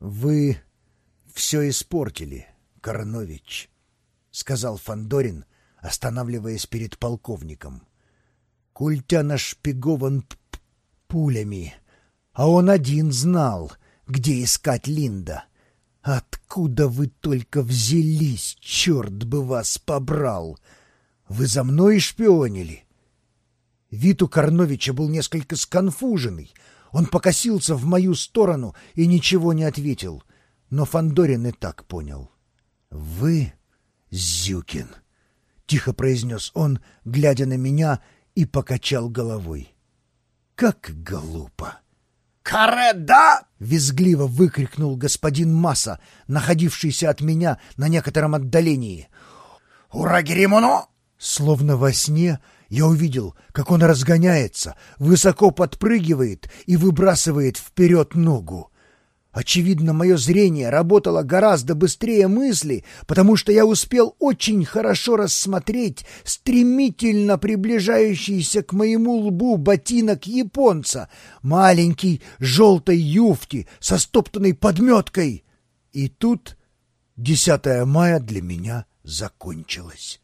Вы все испортили, Корнович, — сказал Фандорин, останавливаясь перед полковником. Культя нашпигован пулями, а он один знал, где искать Линда. Откуда вы только взялись, черт бы вас побрал! Вы за мной шпионили? Вид у Корновича был несколько сконфуженный. Он покосился в мою сторону и ничего не ответил. Но Фандорин и так понял. — Вы, Зюкин, — тихо произнес он, глядя на меня, и покачал головой. — Как глупо! — Кареда! — визгливо выкрикнул господин Масса, находившийся от меня на некотором отдалении. — Ура, Геримоно! Словно во сне я увидел, как он разгоняется, высоко подпрыгивает и выбрасывает вперед ногу. Очевидно, мое зрение работало гораздо быстрее мысли, потому что я успел очень хорошо рассмотреть стремительно приближающийся к моему лбу ботинок японца, маленький желтой юфти со стоптанной подметкой. И тут 10 мая для меня закончилось.